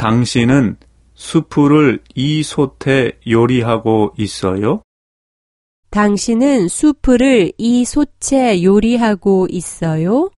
당신은 수프를 이 솥에 요리하고 있어요? 당신은 수프를 이 솥에 요리하고 있어요?